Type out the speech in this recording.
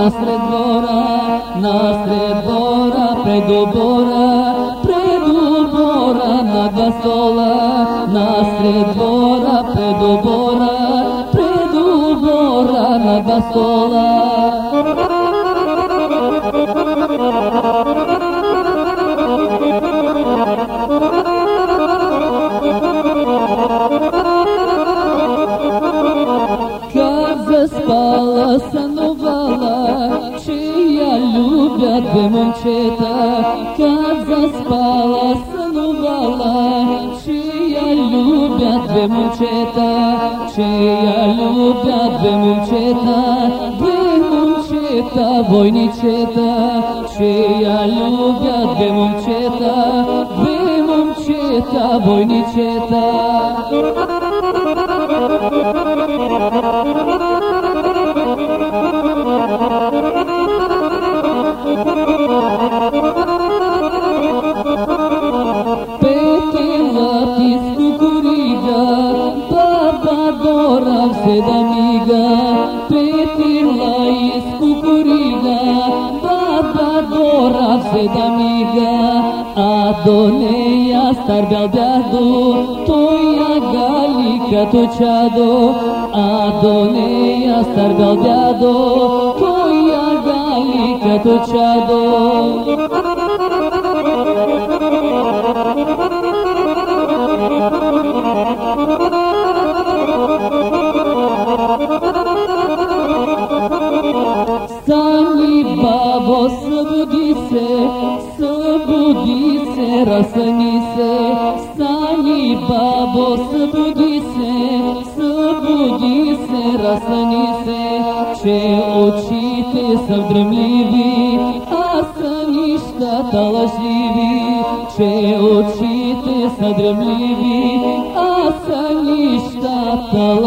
Nasred dvora, nasred dvora, pred obora мора, на два стола, насред двора, пред убора, пред убора, на два стола. Ljubja dve momčeta Kad zaspala sanovala Čija ljubja dve momčeta Čija ljubja dve momčeta Dve momčeta vojničeta Čija ljubja dve momčeta Dve momčeta vojničeta Petila baba Dora se da miga. Petila iz kukuriga, baba Dora se da miga. A do neja star bel dadu, to ja galika to čado. A do neja star bel dadu, to ja galika to čado. О, събуди се, събуди се, разсъни се, стани, бабо, събуди се, събуди се, разсъни се, че очите са дремливи, а са нищата лъжливи, че очите са дремливи, а са нищата.